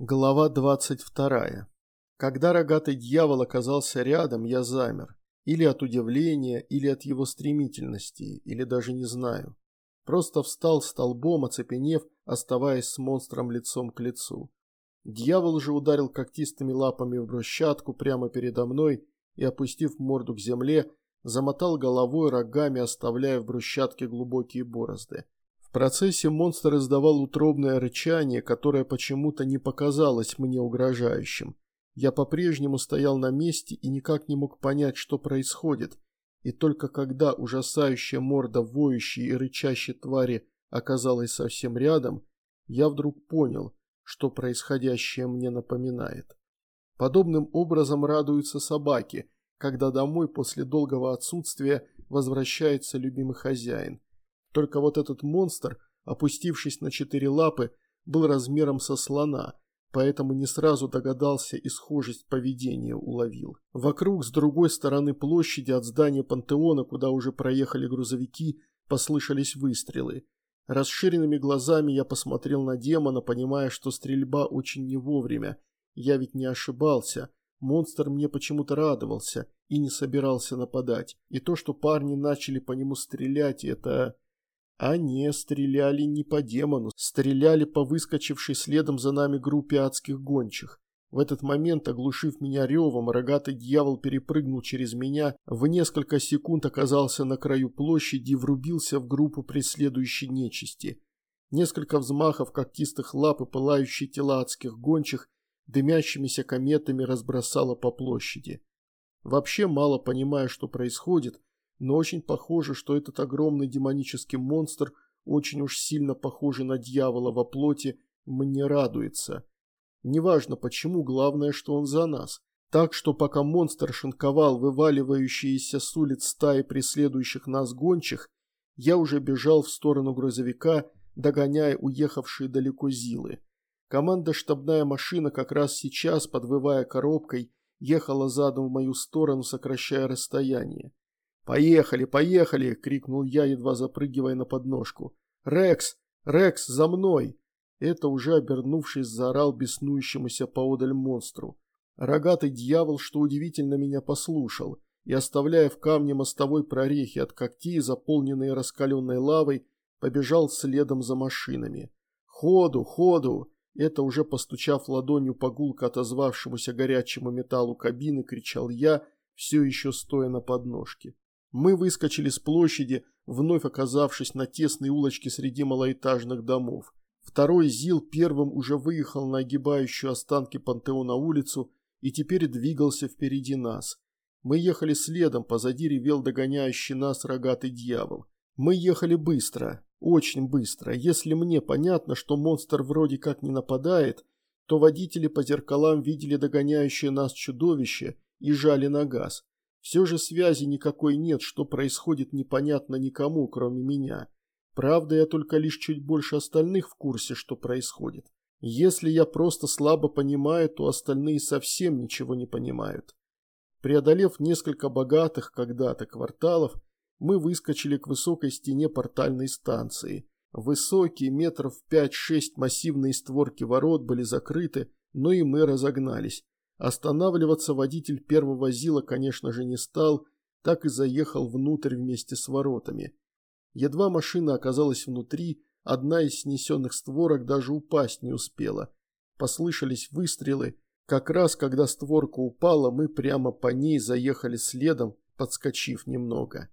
Глава 22. Когда рогатый дьявол оказался рядом, я замер. Или от удивления, или от его стремительности, или даже не знаю. Просто встал столбом, оцепенев, оставаясь с монстром лицом к лицу. Дьявол же ударил когтистыми лапами в брусчатку прямо передо мной и, опустив морду к земле, замотал головой рогами, оставляя в брусчатке глубокие борозды. В процессе монстр издавал утробное рычание, которое почему-то не показалось мне угрожающим. Я по-прежнему стоял на месте и никак не мог понять, что происходит, и только когда ужасающая морда воющей и рычащей твари оказалась совсем рядом, я вдруг понял, что происходящее мне напоминает. Подобным образом радуются собаки, когда домой после долгого отсутствия возвращается любимый хозяин – только вот этот монстр, опустившись на четыре лапы, был размером со слона, поэтому не сразу догадался и схожесть поведения уловил. Вокруг, с другой стороны площади от здания пантеона, куда уже проехали грузовики, послышались выстрелы. Расширенными глазами я посмотрел на демона, понимая, что стрельба очень не вовремя. Я ведь не ошибался. Монстр мне почему-то радовался и не собирался нападать. И то, что парни начали по нему стрелять, это... Они стреляли не по демону, стреляли по выскочившей следом за нами группе адских гончих. В этот момент, оглушив меня ревом, рогатый дьявол перепрыгнул через меня, в несколько секунд оказался на краю площади и врубился в группу преследующей нечисти. Несколько взмахов когтистых лап и пылающие тела адских гончих дымящимися кометами разбросало по площади. Вообще мало понимая, что происходит, но очень похоже, что этот огромный демонический монстр, очень уж сильно похожий на дьявола во плоти, мне радуется. Неважно почему, главное, что он за нас. Так что пока монстр шинковал вываливающиеся с улиц стаи преследующих нас гончих, я уже бежал в сторону грузовика, догоняя уехавшие далеко Зилы. Команда штабная машина как раз сейчас, подвывая коробкой, ехала задом в мою сторону, сокращая расстояние. «Поехали, поехали!» – крикнул я, едва запрыгивая на подножку. «Рекс! Рекс, за мной!» Это уже обернувшись заорал беснующемуся поодаль монстру. Рогатый дьявол, что удивительно, меня послушал, и, оставляя в камне мостовой прорехи от когтей, заполненные раскаленной лавой, побежал следом за машинами. «Ходу, ходу!» Это уже постучав ладонью по гулко отозвавшемуся горячему металлу кабины, кричал я, все еще стоя на подножке. Мы выскочили с площади, вновь оказавшись на тесной улочке среди малоэтажных домов. Второй ЗИЛ первым уже выехал на огибающую останки пантеона улицу и теперь двигался впереди нас. Мы ехали следом, позади ревел догоняющий нас рогатый дьявол. Мы ехали быстро, очень быстро. Если мне понятно, что монстр вроде как не нападает, то водители по зеркалам видели догоняющее нас чудовище и жали на газ. Все же связи никакой нет, что происходит непонятно никому, кроме меня. Правда, я только лишь чуть больше остальных в курсе, что происходит. Если я просто слабо понимаю, то остальные совсем ничего не понимают. Преодолев несколько богатых когда-то кварталов, мы выскочили к высокой стене портальной станции. Высокие, метров 5-6 массивные створки ворот были закрыты, но и мы разогнались. Останавливаться водитель первого ЗИЛа, конечно же, не стал, так и заехал внутрь вместе с воротами. Едва машина оказалась внутри, одна из снесенных створок даже упасть не успела. Послышались выстрелы. Как раз, когда створка упала, мы прямо по ней заехали следом, подскочив немного.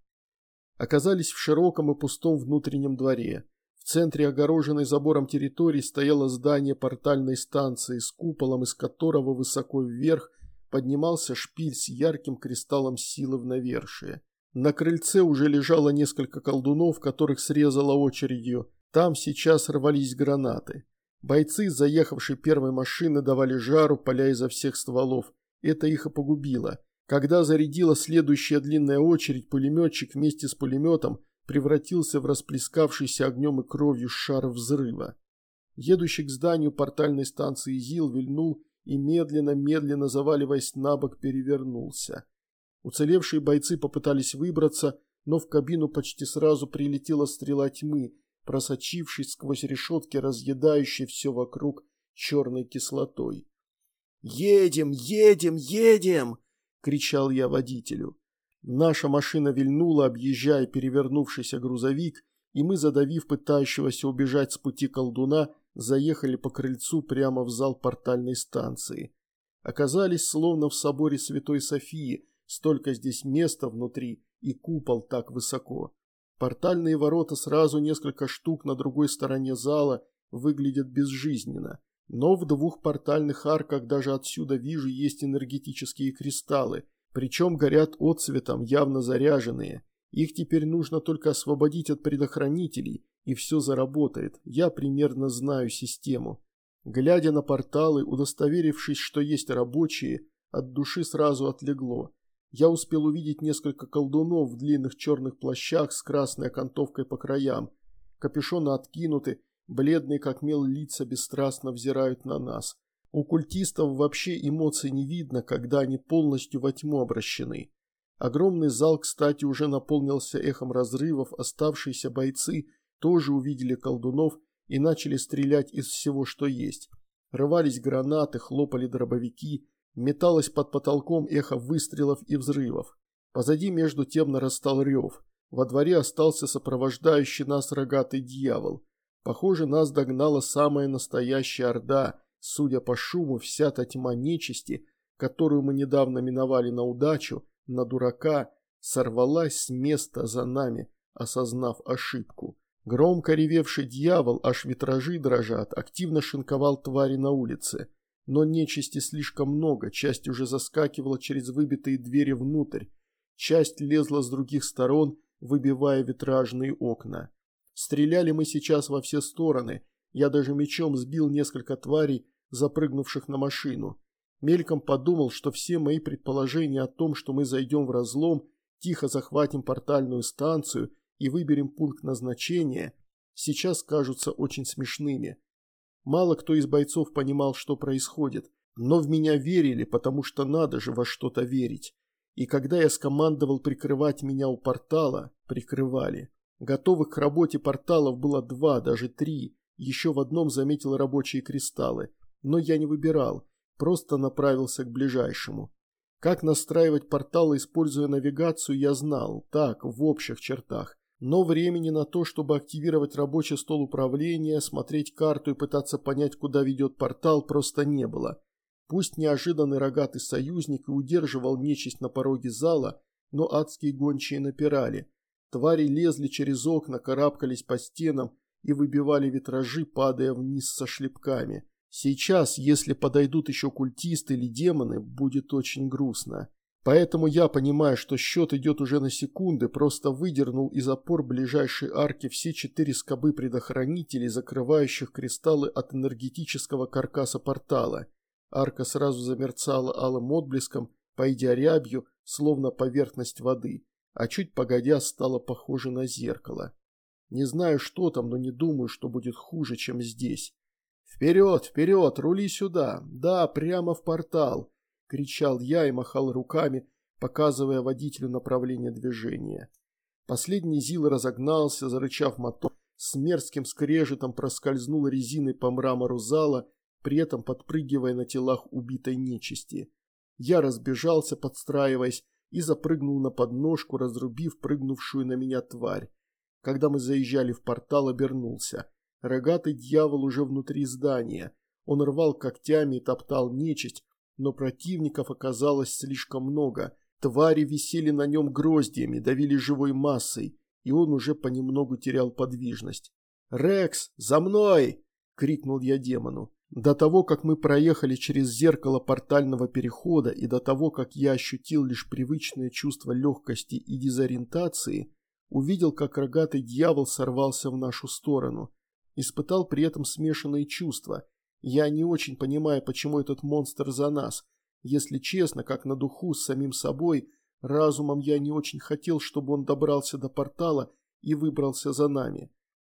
Оказались в широком и пустом внутреннем дворе. В центре огороженной забором территории стояло здание портальной станции с куполом, из которого высоко вверх поднимался шпиль с ярким кристаллом силы в навершие. На крыльце уже лежало несколько колдунов, которых срезало очередью. Там сейчас рвались гранаты. Бойцы, заехавшие первой машины, давали жару, поля изо всех стволов. Это их и погубило. Когда зарядила следующая длинная очередь, пулеметчик вместе с пулеметом превратился в расплескавшийся огнем и кровью шар взрыва. Едущий к зданию портальной станции ЗИЛ вильнул и медленно-медленно заваливаясь на бок перевернулся. Уцелевшие бойцы попытались выбраться, но в кабину почти сразу прилетела стрела тьмы, просочившись сквозь решетки, разъедающей все вокруг черной кислотой. «Едем, едем, едем!» – кричал я водителю. Наша машина вильнула, объезжая перевернувшийся грузовик, и мы, задавив пытающегося убежать с пути колдуна, заехали по крыльцу прямо в зал портальной станции. Оказались словно в соборе Святой Софии, столько здесь места внутри и купол так высоко. Портальные ворота сразу несколько штук на другой стороне зала выглядят безжизненно, но в двух портальных арках даже отсюда вижу есть энергетические кристаллы, причем горят отцветом, явно заряженные. Их теперь нужно только освободить от предохранителей, и все заработает. Я примерно знаю систему. Глядя на порталы, удостоверившись, что есть рабочие, от души сразу отлегло. Я успел увидеть несколько колдунов в длинных черных плащах с красной окантовкой по краям. Капюшоны откинуты, бледные как мел лица бесстрастно взирают на нас. У культистов вообще эмоций не видно, когда они полностью во тьму обращены. Огромный зал, кстати, уже наполнился эхом разрывов, оставшиеся бойцы тоже увидели колдунов и начали стрелять из всего, что есть. Рывались гранаты, хлопали дробовики, металось под потолком эхо выстрелов и взрывов. Позади между тем нарастал рев. Во дворе остался сопровождающий нас рогатый дьявол. Похоже, нас догнала самая настоящая орда, судя по шуму, вся та тьма нечисти, которую мы недавно миновали на удачу, на дурака, сорвалась с места за нами, осознав ошибку. Громко ревевший дьявол, аж витражи дрожат, активно шинковал твари на улице. Но нечисти слишком много, часть уже заскакивала через выбитые двери внутрь, часть лезла с других сторон, выбивая витражные окна. Стреляли мы сейчас во все стороны, я даже мечом сбил несколько тварей, запрыгнувших на машину. Мельком подумал, что все мои предположения о том, что мы зайдем в разлом, тихо захватим портальную станцию и выберем пункт назначения, сейчас кажутся очень смешными. Мало кто из бойцов понимал, что происходит, но в меня верили, потому что надо же во что-то верить. И когда я скомандовал прикрывать меня у портала, прикрывали. Готовых к работе порталов было два, даже три. Еще в одном заметил рабочие кристаллы. Но я не выбирал, просто направился к ближайшему. Как настраивать порталы, используя навигацию, я знал, так, в общих чертах но времени на то, чтобы активировать рабочий стол управления, смотреть карту и пытаться понять, куда ведет портал, просто не было. Пусть неожиданный рогатый союзник и удерживал нечисть на пороге зала, но адские гончие напирали. Твари лезли через окна, карабкались по стенам и выбивали витражи, падая вниз со шлепками. Сейчас, если подойдут еще культисты или демоны, будет очень грустно. Поэтому я, понимая, что счет идет уже на секунды, просто выдернул из опор ближайшей арки все четыре скобы предохранителей, закрывающих кристаллы от энергетического каркаса портала. Арка сразу замерцала алым отблеском, пойдя рябью, словно поверхность воды, а чуть погодя стала похожа на зеркало. Не знаю, что там, но не думаю, что будет хуже, чем здесь. «Вперед, вперед, рули сюда! Да, прямо в портал!» – кричал я и махал руками, показывая водителю направление движения. Последний Зил разогнался, зарычав мотор, с мерзким скрежетом проскользнул резиной по мрамору зала, при этом подпрыгивая на телах убитой нечисти. Я разбежался, подстраиваясь, и запрыгнул на подножку, разрубив прыгнувшую на меня тварь. Когда мы заезжали в портал, обернулся. Рогатый дьявол уже внутри здания. Он рвал когтями и топтал нечисть, но противников оказалось слишком много. Твари висели на нем гроздьями, давили живой массой, и он уже понемногу терял подвижность. «Рекс, за мной!» – крикнул я демону. До того, как мы проехали через зеркало портального перехода и до того, как я ощутил лишь привычное чувство легкости и дезориентации, увидел, как рогатый дьявол сорвался в нашу сторону. Испытал при этом смешанные чувства – я не очень понимаю, почему этот монстр за нас. Если честно, как на духу с самим собой, разумом я не очень хотел, чтобы он добрался до портала и выбрался за нами.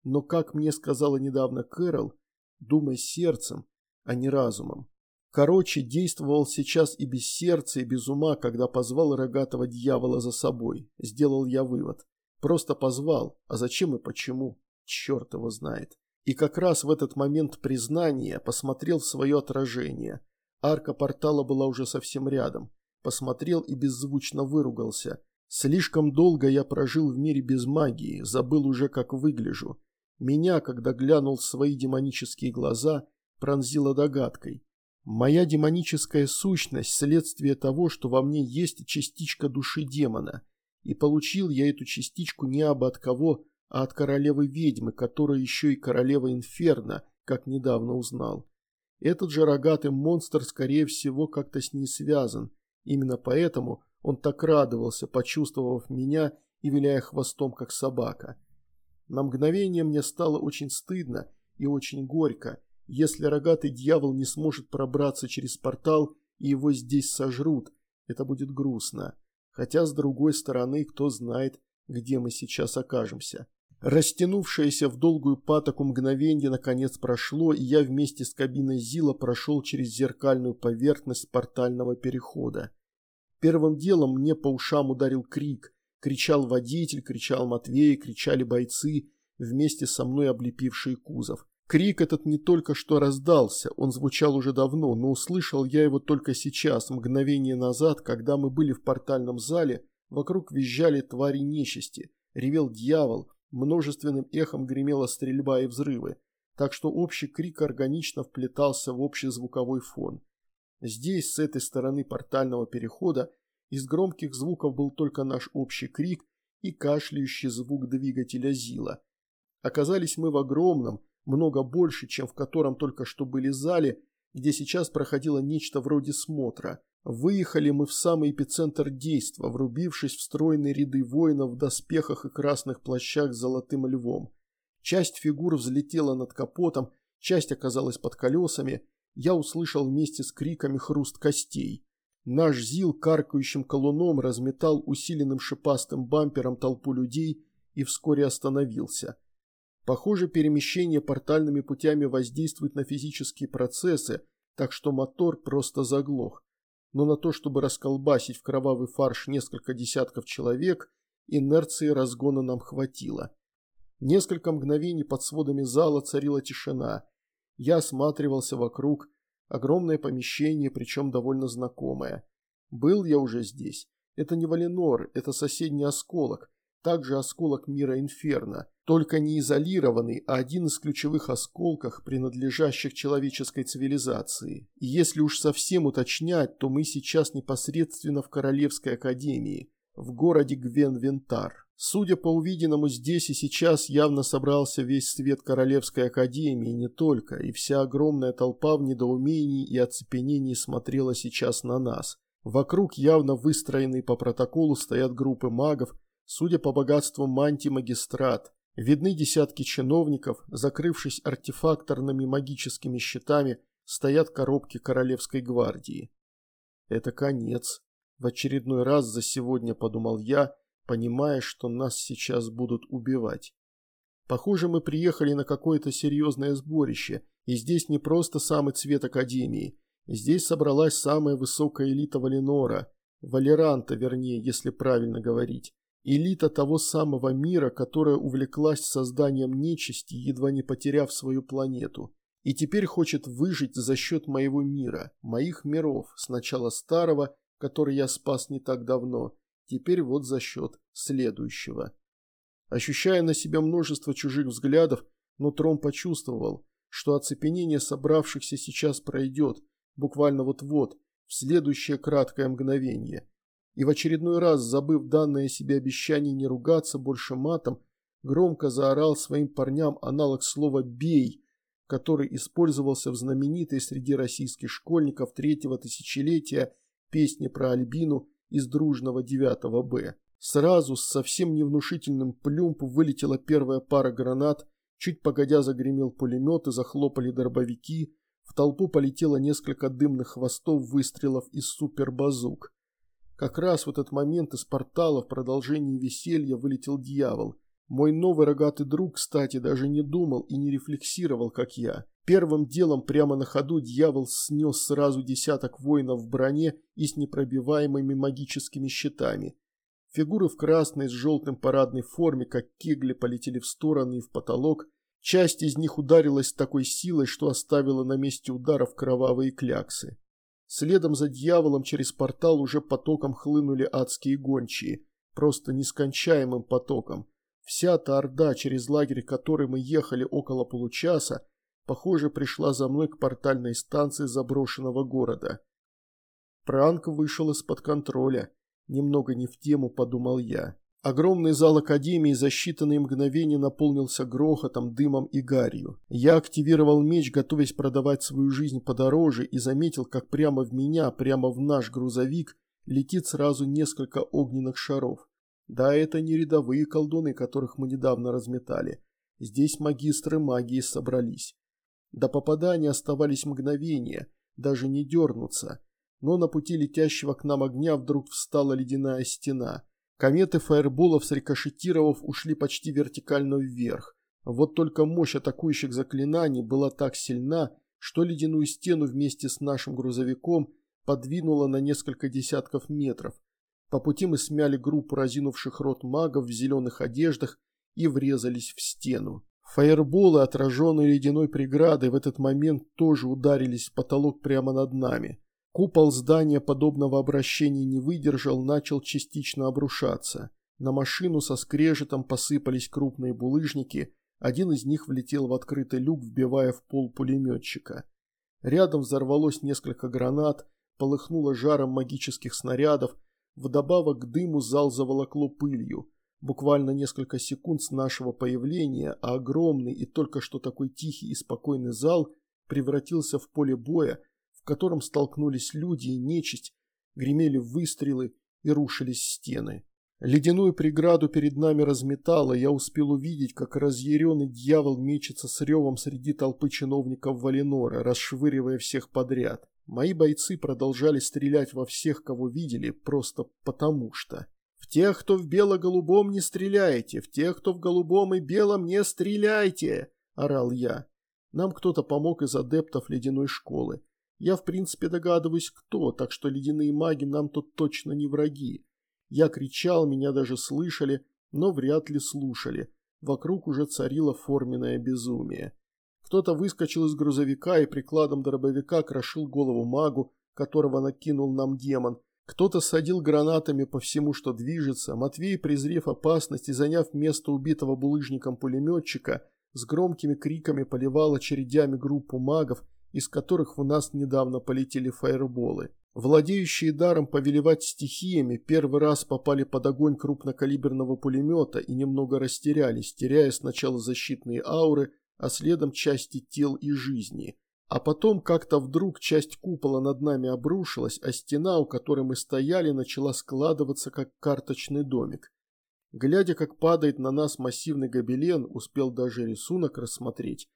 Но, как мне сказала недавно Кэрол, думай сердцем, а не разумом. Короче, действовал сейчас и без сердца, и без ума, когда позвал рогатого дьявола за собой. Сделал я вывод. Просто позвал, а зачем и почему, черт его знает. И как раз в этот момент признания посмотрел в свое отражение. Арка портала была уже совсем рядом. Посмотрел и беззвучно выругался. Слишком долго я прожил в мире без магии, забыл уже, как выгляжу. Меня, когда глянул в свои демонические глаза, пронзило догадкой. Моя демоническая сущность – следствие того, что во мне есть частичка души демона. И получил я эту частичку не абы от кого, а от королевы-ведьмы, которая еще и королева Инферно, как недавно узнал. Этот же рогатый монстр, скорее всего, как-то с ней связан. Именно поэтому он так радовался, почувствовав меня и виляя хвостом, как собака. На мгновение мне стало очень стыдно и очень горько. Если рогатый дьявол не сможет пробраться через портал и его здесь сожрут, это будет грустно. Хотя, с другой стороны, кто знает, где мы сейчас окажемся. Растянувшееся в долгую патоку мгновенье наконец прошло, и я вместе с кабиной Зила прошел через зеркальную поверхность портального перехода. Первым делом мне по ушам ударил крик. Кричал водитель, кричал Матвей, кричали бойцы, вместе со мной облепившие кузов. Крик этот не только что раздался, он звучал уже давно, но услышал я его только сейчас, мгновение назад, когда мы были в портальном зале, вокруг визжали твари нечисти, ревел дьявол, множественным эхом гремела стрельба и взрывы, так что общий крик органично вплетался в общий звуковой фон. Здесь, с этой стороны портального перехода, из громких звуков был только наш общий крик и кашляющий звук двигателя Зила. Оказались мы в огромном, много больше, чем в котором только что были зале, где сейчас проходило нечто вроде смотра. Выехали мы в самый эпицентр действа, врубившись в стройные ряды воинов в доспехах и красных плащах с золотым львом. Часть фигур взлетела над капотом, часть оказалась под колесами – я услышал вместе с криками хруст костей. Наш ЗИЛ каркающим колуном разметал усиленным шипастым бампером толпу людей и вскоре остановился. Похоже, перемещение портальными путями воздействует на физические процессы, так что мотор просто заглох. Но на то, чтобы расколбасить в кровавый фарш несколько десятков человек, инерции разгона нам хватило. Несколько мгновений под сводами зала царила тишина – я осматривался вокруг. Огромное помещение, причем довольно знакомое. Был я уже здесь. Это не Валенор, это соседний осколок. Также осколок мира Инферно. Только не изолированный, а один из ключевых осколков, принадлежащих человеческой цивилизации. И если уж совсем уточнять, то мы сейчас непосредственно в Королевской Академии, в городе Гвен-Вентар. Судя по увиденному здесь и сейчас явно собрался весь свет Королевской Академии, не только, и вся огромная толпа в недоумении и оцепенении смотрела сейчас на нас. Вокруг явно выстроенные по протоколу стоят группы магов, судя по богатству мантий магистрат. Видны десятки чиновников, закрывшись артефакторными магическими щитами, стоят коробки Королевской гвардии. Это конец. В очередной раз за сегодня подумал я, понимая, что нас сейчас будут убивать. Похоже, мы приехали на какое-то серьезное сборище, и здесь не просто самый цвет Академии. Здесь собралась самая высокая элита Валенора, Валеранта, вернее, если правильно говорить. Элита того самого мира, которая увлеклась созданием нечисти, едва не потеряв свою планету. И теперь хочет выжить за счет моего мира, моих миров, сначала старого, который я спас не так давно, Теперь вот за счет следующего. Ощущая на себя множество чужих взглядов, нутром почувствовал, что оцепенение собравшихся сейчас пройдет, буквально вот-вот, в следующее краткое мгновение. И в очередной раз, забыв данное себе обещание не ругаться больше матом, громко заорал своим парням аналог слова «бей», который использовался в знаменитой среди российских школьников третьего тысячелетия песне про Альбину из дружного 9 Б. Сразу с совсем невнушительным плюмп вылетела первая пара гранат, чуть погодя загремел пулемет и захлопали дробовики, в толпу полетело несколько дымных хвостов выстрелов из супербазук. Как раз в этот момент из портала в продолжении веселья вылетел дьявол. Мой новый рогатый друг, кстати, даже не думал и не рефлексировал, как я. Первым делом прямо на ходу дьявол снес сразу десяток воинов в броне и с непробиваемыми магическими щитами. Фигуры в красной с желтым парадной форме, как кегли, полетели в стороны и в потолок, Часть из них ударилась с такой силой, что оставила на месте ударов кровавые кляксы. Следом за дьяволом через портал уже потоком хлынули адские гончие, просто нескончаемым потоком. Вся та орда, через лагерь которой мы ехали около получаса, похоже, пришла за мной к портальной станции заброшенного города. Пранк вышел из-под контроля. Немного не в тему, подумал я. Огромный зал Академии за считанные мгновения наполнился грохотом, дымом и гарью. Я активировал меч, готовясь продавать свою жизнь подороже, и заметил, как прямо в меня, прямо в наш грузовик, летит сразу несколько огненных шаров. Да, это не рядовые колдуны, которых мы недавно разметали. Здесь магистры магии собрались. До попадания оставались мгновения, даже не дернуться. Но на пути летящего к нам огня вдруг встала ледяная стена – Кометы фаерболов, срикошетировав, ушли почти вертикально вверх. Вот только мощь атакующих заклинаний была так сильна, что ледяную стену вместе с нашим грузовиком подвинула на несколько десятков метров. По пути мы смяли группу разинувших рот магов в зеленых одеждах и врезались в стену. Фаерболы, отраженные ледяной преградой, в этот момент тоже ударились в потолок прямо над нами. Купол здания подобного обращения не выдержал, начал частично обрушаться. На машину со скрежетом посыпались крупные булыжники, один из них влетел в открытый люк, вбивая в пол пулеметчика. Рядом взорвалось несколько гранат, полыхнуло жаром магических снарядов, вдобавок к дыму зал заволокло пылью. Буквально несколько секунд с нашего появления, а огромный и только что такой тихий и спокойный зал превратился в поле боя, котором столкнулись люди и нечисть, гремели выстрелы и рушились стены. Ледяную преграду перед нами разметало, я успел увидеть, как разъяренный дьявол мечется с ревом среди толпы чиновников Валенора, расшвыривая всех подряд. Мои бойцы продолжали стрелять во всех, кого видели, просто потому что. «В тех, кто в бело-голубом, не стреляйте! В тех, кто в голубом и белом, не стреляйте!» – орал я. Нам кто-то помог из адептов ледяной школы. Я в принципе догадываюсь кто, так что ледяные маги нам тут точно не враги. Я кричал, меня даже слышали, но вряд ли слушали. Вокруг уже царило форменное безумие. Кто-то выскочил из грузовика и прикладом дробовика крошил голову магу, которого накинул нам демон. Кто-то садил гранатами по всему, что движется. Матвей, презрев опасность и заняв место убитого булыжником пулеметчика, с громкими криками поливал очередями группу магов, из которых в нас недавно полетели фаерболы. Владеющие даром повелевать стихиями первый раз попали под огонь крупнокалиберного пулемета и немного растерялись, теряя сначала защитные ауры, а следом части тел и жизни. А потом как-то вдруг часть купола над нами обрушилась, а стена, у которой мы стояли, начала складываться как карточный домик. Глядя, как падает на нас массивный гобелен, успел даже рисунок рассмотреть,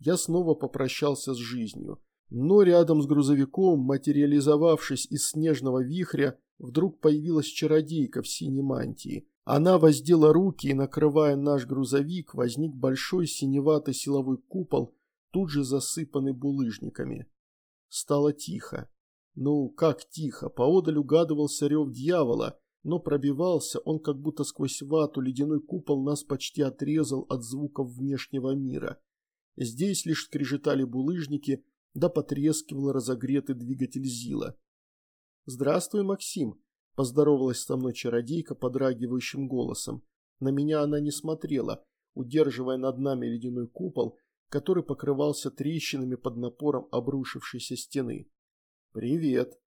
я снова попрощался с жизнью. Но рядом с грузовиком, материализовавшись из снежного вихря, вдруг появилась чародейка в синей мантии. Она воздела руки и, накрывая наш грузовик, возник большой синеватый силовой купол, тут же засыпанный булыжниками. Стало тихо. Ну, как тихо, поодаль угадывался рев дьявола, но пробивался он как будто сквозь вату, ледяной купол нас почти отрезал от звуков внешнего мира. Здесь лишь скрежетали булыжники, да потрескивал разогретый двигатель Зила. «Здравствуй, Максим», – поздоровалась со мной чародейка подрагивающим голосом. На меня она не смотрела, удерживая над нами ледяной купол, который покрывался трещинами под напором обрушившейся стены. «Привет».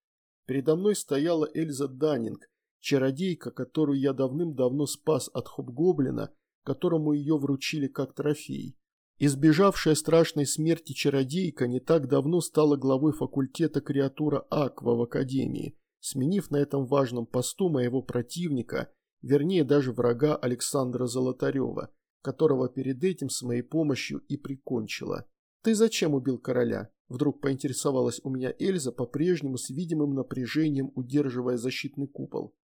Передо мной стояла Эльза Даннинг, чародейка, которую я давным-давно спас от хоб-гоблина, которому ее вручили как трофей. Избежавшая страшной смерти чародейка не так давно стала главой факультета креатура Аква в Академии, сменив на этом важном посту моего противника, вернее даже врага Александра Золотарева, которого перед этим с моей помощью и прикончила. «Ты зачем убил короля?» Вдруг поинтересовалась у меня Эльза, по-прежнему с видимым напряжением удерживая защитный купол.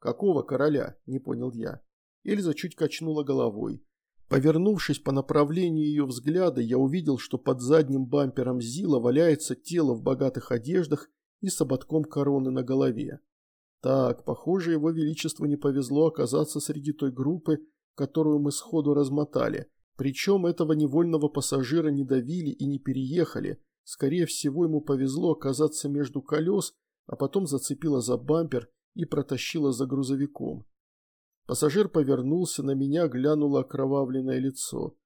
«Какого короля?» – не понял я. Эльза чуть качнула головой. Повернувшись по направлению ее взгляда, я увидел, что под задним бампером Зила валяется тело в богатых одеждах и с ободком короны на голове. Так, похоже, его величеству не повезло оказаться среди той группы, которую мы сходу размотали. Причем этого невольного пассажира не давили и не переехали. Скорее всего, ему повезло оказаться между колес, а потом зацепило за бампер и протащило за грузовиком. Пассажир повернулся, на меня глянуло окровавленное лицо.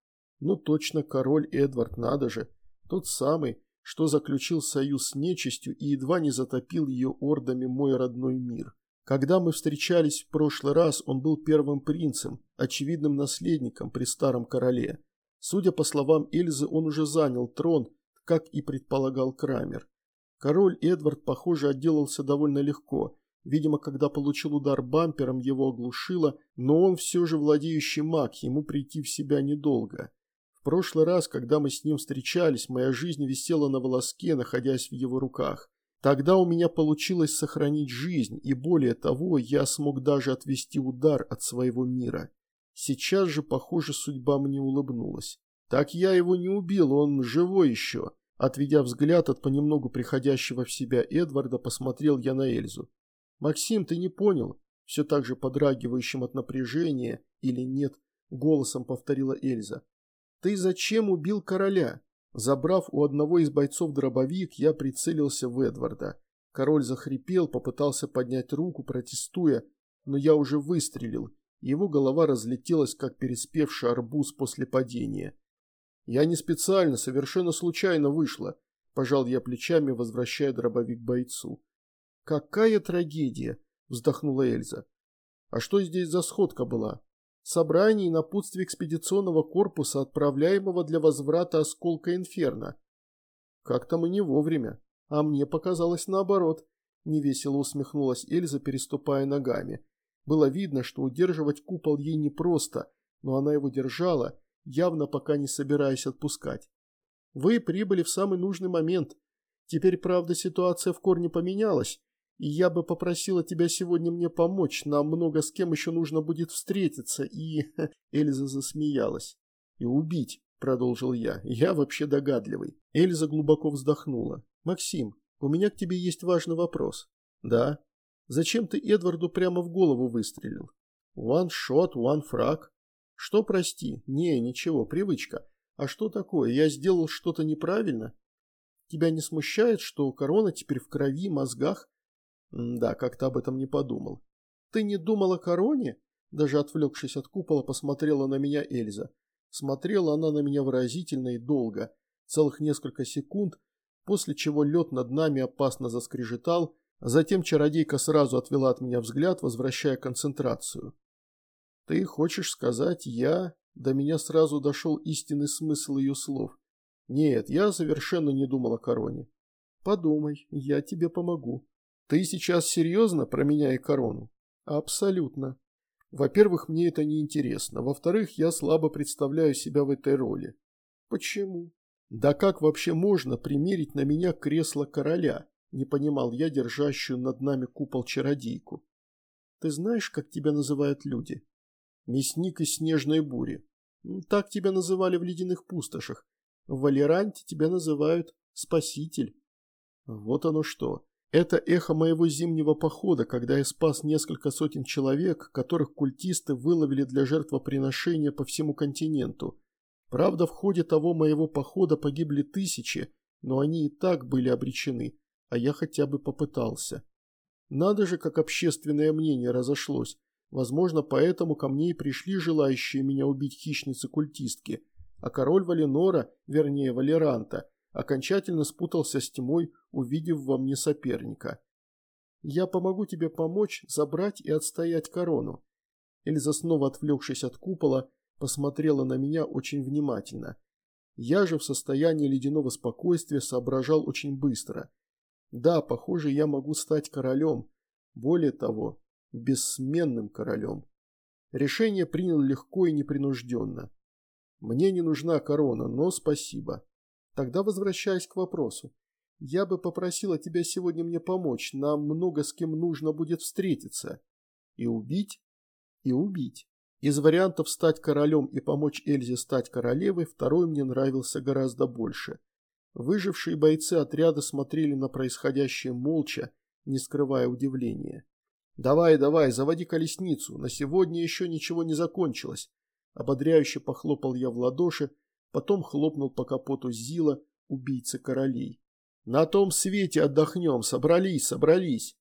Ну точно король Эдвард, надо же. Тот самый, что заключил союз с нечистью и едва не затопил ее ордами мой родной мир. Когда мы встречались в прошлый раз, он был первым принцем, очевидным наследником при старом короле. Судя по словам Эльзы, он уже занял трон, как и предполагал Крамер. Король Эдвард, похоже, отделался довольно легко. Видимо, когда получил удар бампером, его оглушило, но он все же владеющий маг, ему прийти в себя недолго. В прошлый раз, когда мы с ним встречались, моя жизнь висела на волоске, находясь в его руках. Тогда у меня получилось сохранить жизнь, и более того, я смог даже отвести удар от своего мира. Сейчас же, похоже, судьба мне улыбнулась. Так я его не убил, он живой еще. Отведя взгляд от понемногу приходящего в себя Эдварда, посмотрел я на Эльзу. «Максим, ты не понял?» Все так же подрагивающим от напряжения или нет, голосом повторила Эльза. «Ты зачем убил короля?» Забрав у одного из бойцов дробовик, я прицелился в Эдварда. Король захрипел, попытался поднять руку, протестуя, но я уже выстрелил, его голова разлетелась, как переспевший арбуз после падения. Я не специально, совершенно случайно вышла, пожал я плечами, возвращая дробовик бойцу. Какая трагедия, вздохнула Эльза. А что здесь за сходка была? Собрание и напутствие экспедиционного корпуса, отправляемого для возврата осколка Инферно. Как-то мы не вовремя, а мне показалось наоборот. Невесело усмехнулась Эльза, переступая ногами. Было видно, что удерживать купол ей непросто, но она его держала, явно пока не собираясь отпускать. Вы прибыли в самый нужный момент. Теперь, правда, ситуация в корне поменялась, я бы попросила тебя сегодня мне помочь, нам много с кем еще нужно будет встретиться, и...» Эльза засмеялась. «И убить», — продолжил я, — «я вообще догадливый». Эльза глубоко вздохнула. «Максим, у меня к тебе есть важный вопрос». «Да». «Зачем ты Эдварду прямо в голову выстрелил?» «One shot, one frag». «Что, прости?» «Не, ничего, привычка. А что такое? Я сделал что-то неправильно?» «Тебя не смущает, что корона теперь в крови, мозгах?» Да, как-то об этом не подумал. Ты не думал о короне? Даже отвлекшись от купола, посмотрела на меня Эльза. Смотрела она на меня выразительно и долго, целых несколько секунд, после чего лед над нами опасно заскрежетал, затем чародейка сразу отвела от меня взгляд, возвращая концентрацию. «Ты хочешь сказать, я...» До меня сразу дошел истинный смысл ее слов. «Нет, я совершенно не думал о короне». «Подумай, я тебе помогу», ты сейчас серьезно про меня и корону? Абсолютно. Во-первых, мне это не интересно. Во-вторых, я слабо представляю себя в этой роли. Почему? Да как вообще можно примерить на меня кресло короля? Не понимал я держащую над нами купол чародейку. Ты знаешь, как тебя называют люди? Мясник из снежной бури. Так тебя называли в ледяных пустошах. В Валеранте тебя называют спаситель. Вот оно что. Это эхо моего зимнего похода, когда я спас несколько сотен человек, которых культисты выловили для жертвоприношения по всему континенту. Правда, в ходе того моего похода погибли тысячи, но они и так были обречены, а я хотя бы попытался. Надо же, как общественное мнение разошлось. Возможно, поэтому ко мне и пришли желающие меня убить хищницы-культистки, а король Валенора, вернее Валеранта, окончательно спутался с тьмой, увидев во мне соперника. «Я помогу тебе помочь забрать и отстоять корону». Эльза, снова отвлекшись от купола, посмотрела на меня очень внимательно. Я же в состоянии ледяного спокойствия соображал очень быстро. Да, похоже, я могу стать королем. Более того, бессменным королем. Решение принял легко и непринужденно. Мне не нужна корона, но спасибо. Тогда возвращаясь к вопросу. Я бы попросила тебя сегодня мне помочь, нам много с кем нужно будет встретиться. И убить, и убить. Из вариантов стать королем и помочь Эльзе стать королевой, второй мне нравился гораздо больше. Выжившие бойцы отряда смотрели на происходящее молча, не скрывая удивления. «Давай, давай, заводи колесницу, на сегодня еще ничего не закончилось», Ободряюще похлопал я в ладоши, потом хлопнул по капоту Зила, убийцы королей. «На том свете отдохнем, собрались, собрались!»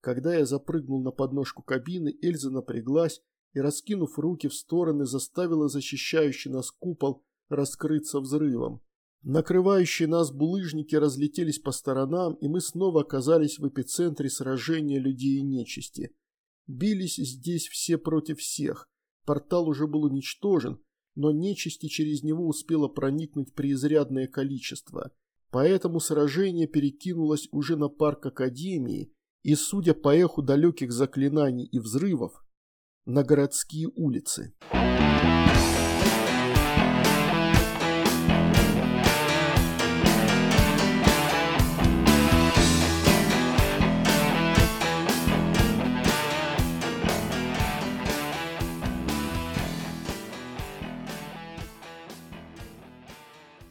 Когда я запрыгнул на подножку кабины, Эльза напряглась и, раскинув руки в стороны, заставила защищающий нас купол раскрыться взрывом. Накрывающие нас булыжники разлетелись по сторонам, и мы снова оказались в эпицентре сражения людей и нечисти. Бились здесь все против всех. Портал уже был уничтожен, но нечисти через него успело проникнуть преизрядное количество. Поэтому сражение перекинулось уже на парк Академии и, судя по эху далеких заклинаний и взрывов, на городские улицы.